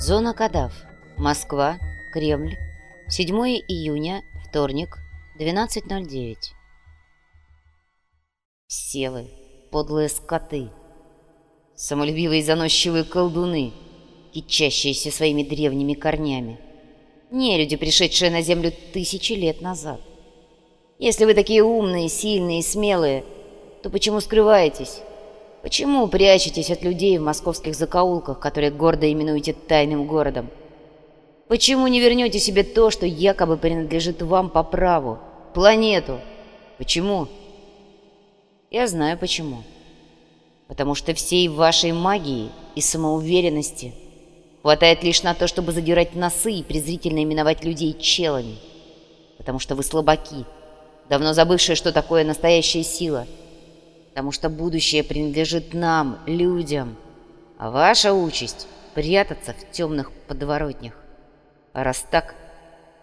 Зона Кадав. Москва. Кремль. 7 июня. Вторник. 12.09. Все вы, подлые скоты. Самолюбивые заносчивые колдуны, кичащиеся своими древними корнями. Не люди, пришедшие на Землю тысячи лет назад. Если вы такие умные, сильные и смелые, то почему скрываетесь? Почему прячетесь от людей в московских закоулках, которые гордо именуете тайным городом? Почему не вернете себе то, что якобы принадлежит вам по праву? Планету? Почему? Я знаю почему. Потому что всей вашей магии и самоуверенности хватает лишь на то, чтобы задирать носы и презрительно именовать людей челами. Потому что вы слабаки, давно забывшие, что такое настоящая сила — потому что будущее принадлежит нам, людям, а ваша участь — прятаться в темных подворотнях. А раз так,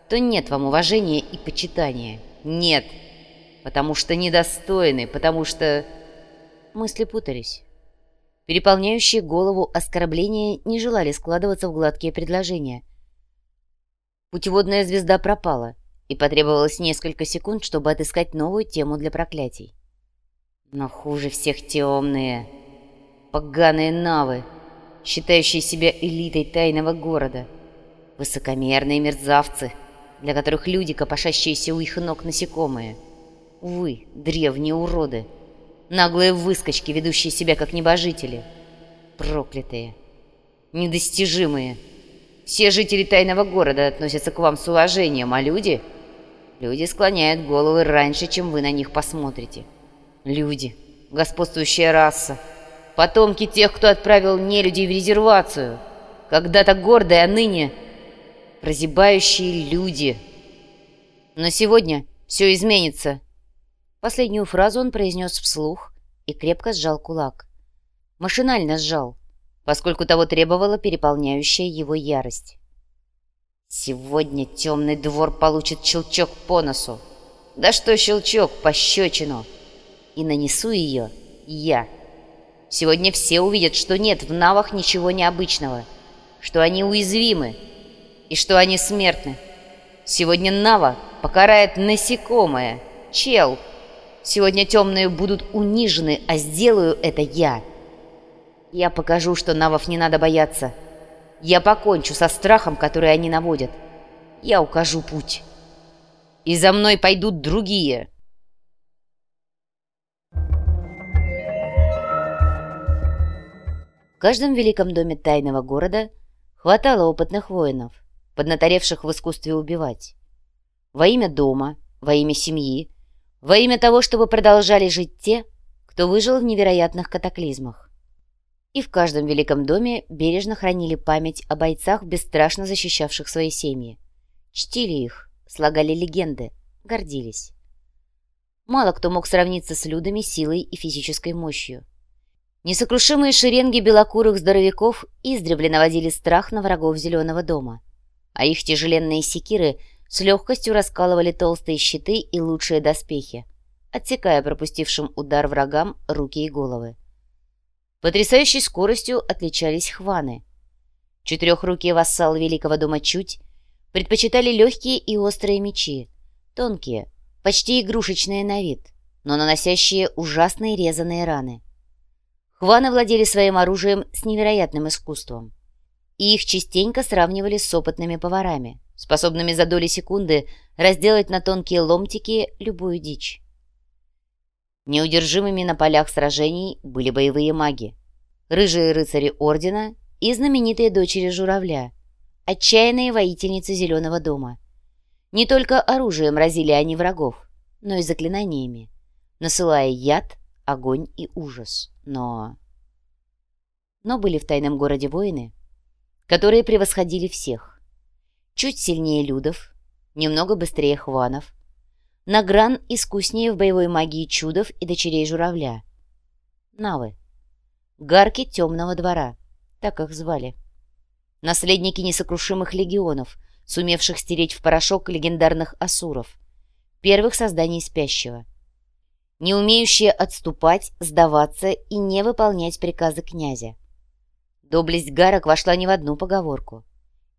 то нет вам уважения и почитания. Нет, потому что недостойны, потому что... Мысли путались. Переполняющие голову оскорбления не желали складываться в гладкие предложения. Путеводная звезда пропала, и потребовалось несколько секунд, чтобы отыскать новую тему для проклятий. Но хуже всех темные, поганые навы, считающие себя элитой тайного города, высокомерные мерзавцы, для которых люди, копошащиеся у их ног насекомые. Увы, древние уроды, наглые выскочки, ведущие себя как небожители, проклятые, недостижимые. Все жители тайного города относятся к вам с уважением, а люди... Люди склоняют головы раньше, чем вы на них посмотрите. — Люди, господствующая раса, потомки тех, кто отправил нелюдей в резервацию, когда-то гордые, а ныне прозябающие люди. Но сегодня все изменится. Последнюю фразу он произнес вслух и крепко сжал кулак. Машинально сжал, поскольку того требовала переполняющая его ярость. Сегодня темный двор получит щелчок по носу. Да что щелчок, пощечину и нанесу ее я. Сегодня все увидят, что нет в навах ничего необычного, что они уязвимы и что они смертны. Сегодня Нава покарает насекомое, чел. Сегодня темные будут унижены, а сделаю это я. Я покажу, что Навов не надо бояться. Я покончу со страхом, который они наводят. Я укажу путь. И за мной пойдут другие. Каждом великом доме тайного города хватало опытных воинов, поднаторевших в искусстве убивать. Во имя дома, во имя семьи, во имя того, чтобы продолжали жить те, кто выжил в невероятных катаклизмах. И в каждом великом доме бережно хранили память о бойцах, бесстрашно защищавших свои семьи. Чтили их, слагали легенды, гордились. Мало кто мог сравниться с людами силой и физической мощью. Несокрушимые шеренги белокурых здоровяков издревле наводили страх на врагов Зеленого дома, а их тяжеленные секиры с легкостью раскалывали толстые щиты и лучшие доспехи, отсекая пропустившим удар врагам руки и головы. Потрясающей скоростью отличались хваны. Четырехрукие вассалы Великого дома Чуть предпочитали легкие и острые мечи, тонкие, почти игрушечные на вид, но наносящие ужасные резаные раны. Хваны владели своим оружием с невероятным искусством. И их частенько сравнивали с опытными поварами, способными за доли секунды разделать на тонкие ломтики любую дичь. Неудержимыми на полях сражений были боевые маги, рыжие рыцари Ордена и знаменитые дочери Журавля, отчаянные воительницы Зеленого дома. Не только оружием разили они врагов, но и заклинаниями, насылая яд, огонь и ужас. Но... Но были в тайном городе воины, которые превосходили всех. Чуть сильнее людов, немного быстрее хванов, на гран искуснее в боевой магии чудов и дочерей журавля. Навы. Гарки темного двора, так их звали. Наследники несокрушимых легионов, сумевших стереть в порошок легендарных асуров, первых созданий спящего — не умеющие отступать, сдаваться и не выполнять приказы князя. Доблесть гарок вошла не в одну поговорку.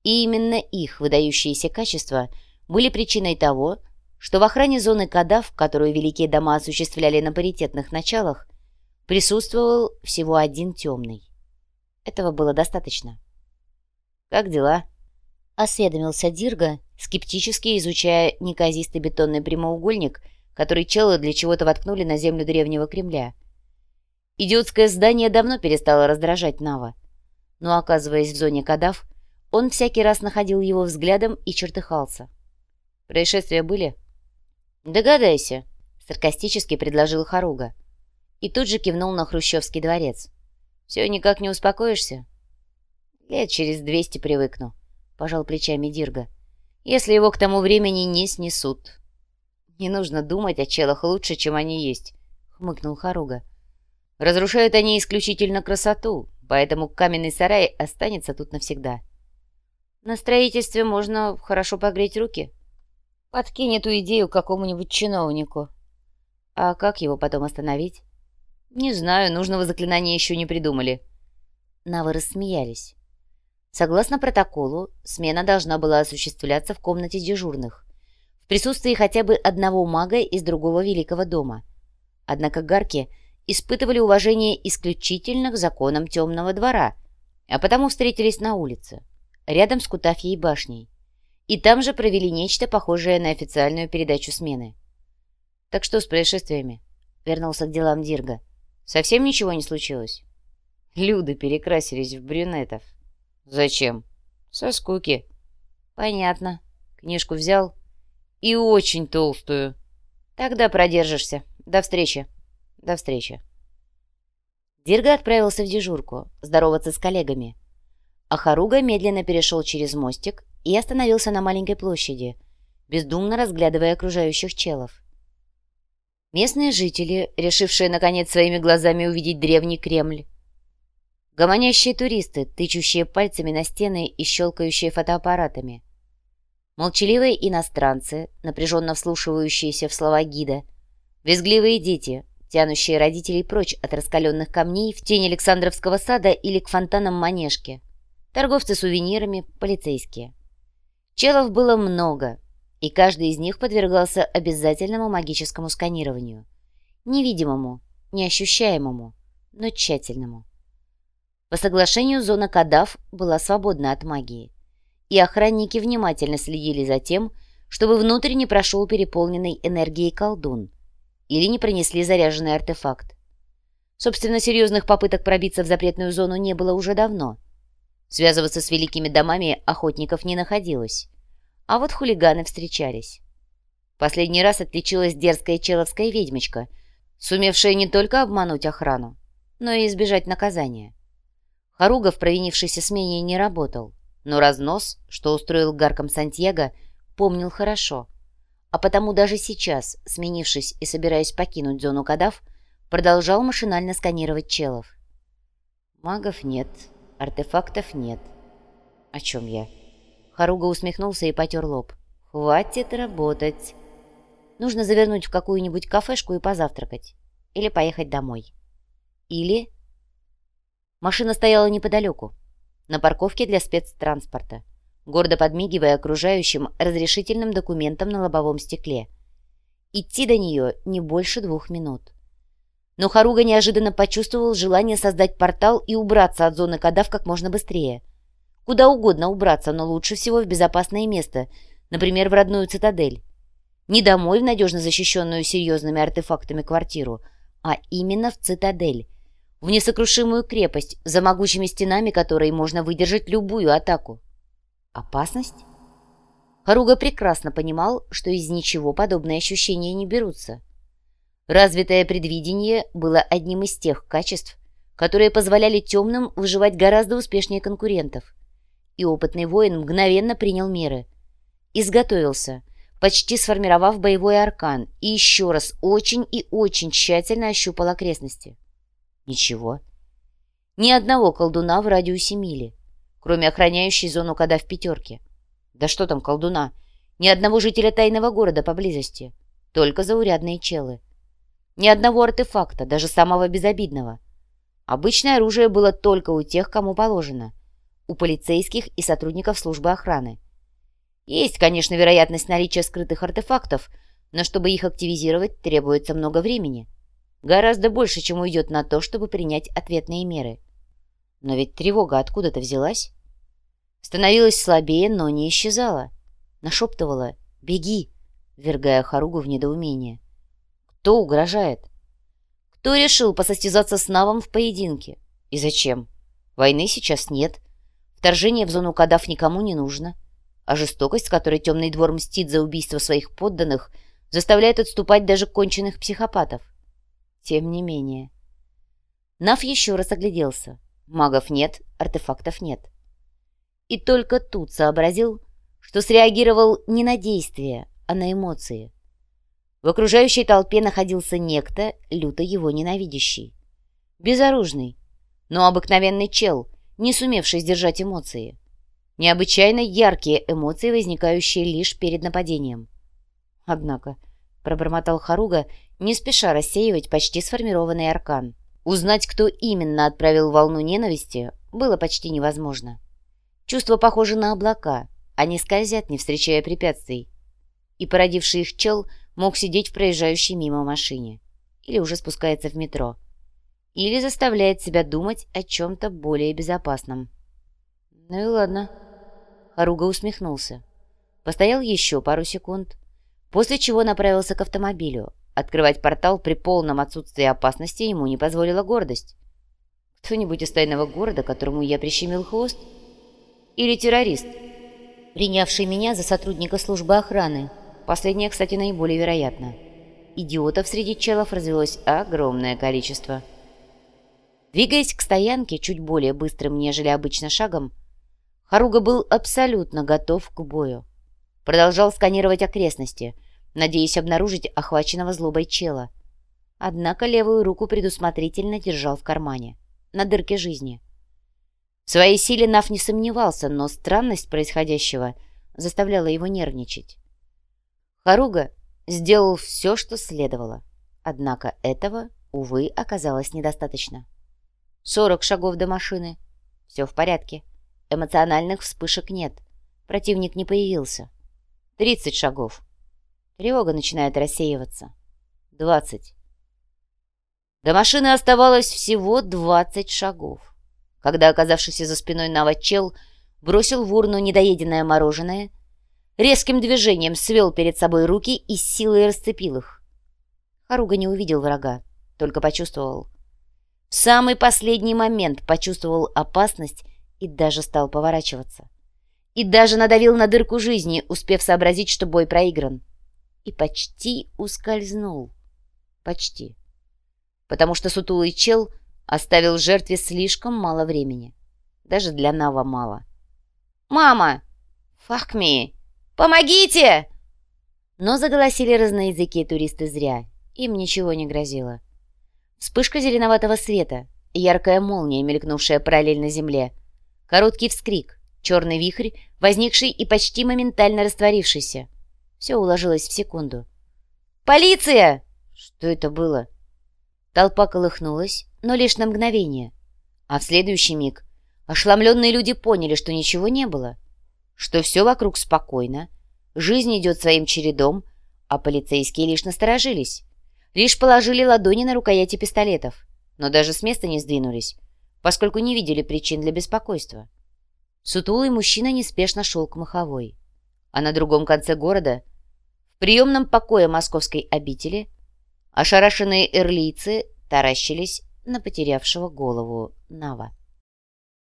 И именно их выдающиеся качества были причиной того, что в охране зоны Кадав, которую великие дома осуществляли на паритетных началах, присутствовал всего один темный. Этого было достаточно. «Как дела?» — осведомился Дирга, скептически изучая неказистый бетонный прямоугольник, который челы для чего-то воткнули на землю древнего Кремля. Идиотское здание давно перестало раздражать Нава, но, оказываясь в зоне Кадав, он всякий раз находил его взглядом и чертыхался. «Происшествия были?» «Догадайся», — саркастически предложил Харуга. И тут же кивнул на Хрущевский дворец. «Все никак не успокоишься?» «Лет через двести привыкну», — пожал плечами Дирга. «Если его к тому времени не снесут». «Не нужно думать о челах лучше, чем они есть», — хмыкнул Харуга. «Разрушают они исключительно красоту, поэтому каменный сарай останется тут навсегда». «На строительстве можно хорошо погреть руки», Подкинь эту идею какому-нибудь чиновнику. А как его потом остановить? Не знаю, нужного заклинания еще не придумали. Навы рассмеялись. Согласно протоколу, смена должна была осуществляться в комнате дежурных, в присутствии хотя бы одного мага из другого великого дома. Однако гарки испытывали уважение исключительно к законам темного двора, а потому встретились на улице, рядом с Кутафьей башней и там же провели нечто похожее на официальную передачу смены. «Так что с происшествиями?» — вернулся к делам Дирга. «Совсем ничего не случилось?» Люды перекрасились в брюнетов. «Зачем?» «Со скуки». «Понятно». Книжку взял. «И очень толстую». «Тогда продержишься. До встречи». «До встречи». Дирга отправился в дежурку, здороваться с коллегами. А Харуга медленно перешел через мостик и остановился на маленькой площади, бездумно разглядывая окружающих челов. Местные жители, решившие наконец своими глазами увидеть древний Кремль, гомонящие туристы, тычущие пальцами на стены и щелкающие фотоаппаратами, молчаливые иностранцы, напряженно вслушивающиеся в слова гида, визгливые дети, тянущие родителей прочь от раскаленных камней в тень Александровского сада или к фонтанам Манежки, торговцы сувенирами, полицейские. Челов было много, и каждый из них подвергался обязательному магическому сканированию. Невидимому, неощущаемому, но тщательному. По соглашению зона Кадав была свободна от магии, и охранники внимательно следили за тем, чтобы внутрь не прошел переполненный энергией колдун или не принесли заряженный артефакт. Собственно, серьезных попыток пробиться в запретную зону не было уже давно – Связываться с великими домами охотников не находилось. А вот хулиганы встречались. Последний раз отличилась дерзкая человская ведьмочка, сумевшая не только обмануть охрану, но и избежать наказания. Харуга в провинившейся смене не работал, но разнос, что устроил Гарком Сантьяго, помнил хорошо. А потому даже сейчас, сменившись и собираясь покинуть зону кадав, продолжал машинально сканировать челов. Магов нет, Артефактов нет. О чем я? Харуга усмехнулся и потер лоб. Хватит работать. Нужно завернуть в какую-нибудь кафешку и позавтракать. Или поехать домой. Или... Машина стояла неподалеку, на парковке для спецтранспорта, гордо подмигивая окружающим разрешительным документом на лобовом стекле. Идти до нее не больше двух минут. Но Харуга неожиданно почувствовал желание создать портал и убраться от зоны кадав как можно быстрее. Куда угодно убраться, но лучше всего в безопасное место, например, в родную цитадель. Не домой в надежно защищенную серьезными артефактами квартиру, а именно в цитадель, в несокрушимую крепость, за могучими стенами которой можно выдержать любую атаку. Опасность? Харуга прекрасно понимал, что из ничего подобные ощущения не берутся. Развитое предвидение было одним из тех качеств, которые позволяли темным выживать гораздо успешнее конкурентов. И опытный воин мгновенно принял меры. Изготовился, почти сформировав боевой аркан, и еще раз очень и очень тщательно ощупал окрестности. Ничего. Ни одного колдуна в радиусе мили, кроме охраняющей зону кода в пятерке. Да что там колдуна? Ни одного жителя тайного города поблизости. Только заурядные челы. Ни одного артефакта, даже самого безобидного. Обычное оружие было только у тех, кому положено, у полицейских и сотрудников службы охраны. Есть, конечно, вероятность наличия скрытых артефактов, но чтобы их активизировать, требуется много времени. Гораздо больше, чем уйдет на то, чтобы принять ответные меры. Но ведь тревога откуда-то взялась. Становилась слабее, но не исчезала. Нашептывала «Беги!», вергая Харугу в недоумение. Кто угрожает? Кто решил посостязаться с Навом в поединке? И зачем? Войны сейчас нет. Вторжение в зону Кадав никому не нужно. А жестокость, которой Темный двор мстит за убийство своих подданных, заставляет отступать даже конченых психопатов. Тем не менее. Нав еще раз огляделся. Магов нет, артефактов нет. И только тут сообразил, что среагировал не на действия, а на эмоции. В окружающей толпе находился некто, люто его ненавидящий. Безоружный, но обыкновенный чел, не сумевший сдержать эмоции. Необычайно яркие эмоции, возникающие лишь перед нападением. Однако, пробормотал Харуга, не спеша рассеивать почти сформированный аркан. Узнать, кто именно отправил волну ненависти, было почти невозможно. Чувства похожи на облака, они скользят, не встречая препятствий. И породивший их чел мог сидеть в проезжающей мимо машине. Или уже спускается в метро. Или заставляет себя думать о чем-то более безопасном. Ну и ладно. Харуга усмехнулся. Постоял еще пару секунд, после чего направился к автомобилю. Открывать портал при полном отсутствии опасности ему не позволила гордость. Кто-нибудь из тайного города, которому я прищемил хвост? Или террорист, принявший меня за сотрудника службы охраны? Последнее, кстати, наиболее вероятно. Идиотов среди челов развелось огромное количество. Двигаясь к стоянке чуть более быстрым, нежели обычно шагом, Харуга был абсолютно готов к бою. Продолжал сканировать окрестности, надеясь обнаружить охваченного злобой чела. Однако левую руку предусмотрительно держал в кармане, на дырке жизни. В своей силе Нав не сомневался, но странность происходящего заставляла его нервничать. Харуга сделал все, что следовало. Однако этого, увы, оказалось недостаточно. Сорок шагов до машины. Все в порядке. Эмоциональных вспышек нет. Противник не появился. Тридцать шагов. Тревога начинает рассеиваться. Двадцать. До машины оставалось всего двадцать шагов когда оказавшийся за спиной Навачел бросил в урну недоеденное мороженое, резким движением свел перед собой руки и силой расцепил их. Харуга не увидел врага, только почувствовал. В самый последний момент почувствовал опасность и даже стал поворачиваться. И даже надавил на дырку жизни, успев сообразить, что бой проигран. И почти ускользнул. Почти. Потому что сутулый чел — Оставил жертве слишком мало времени. Даже для Нава мало. «Мама! Фахми! Помогите!» Но заголосили разноязыкие туристы зря. Им ничего не грозило. Вспышка зеленоватого света, яркая молния, мелькнувшая параллельно земле, короткий вскрик, черный вихрь, возникший и почти моментально растворившийся. Все уложилось в секунду. «Полиция!» Что это было? Толпа колыхнулась, но лишь на мгновение. А в следующий миг ошеломленные люди поняли, что ничего не было, что все вокруг спокойно, жизнь идет своим чередом, а полицейские лишь насторожились, лишь положили ладони на рукояти пистолетов, но даже с места не сдвинулись, поскольку не видели причин для беспокойства. Сутулый мужчина неспешно шел к Маховой, а на другом конце города, в приемном покое московской обители, ошарашенные эрлийцы таращились на потерявшего голову Нава.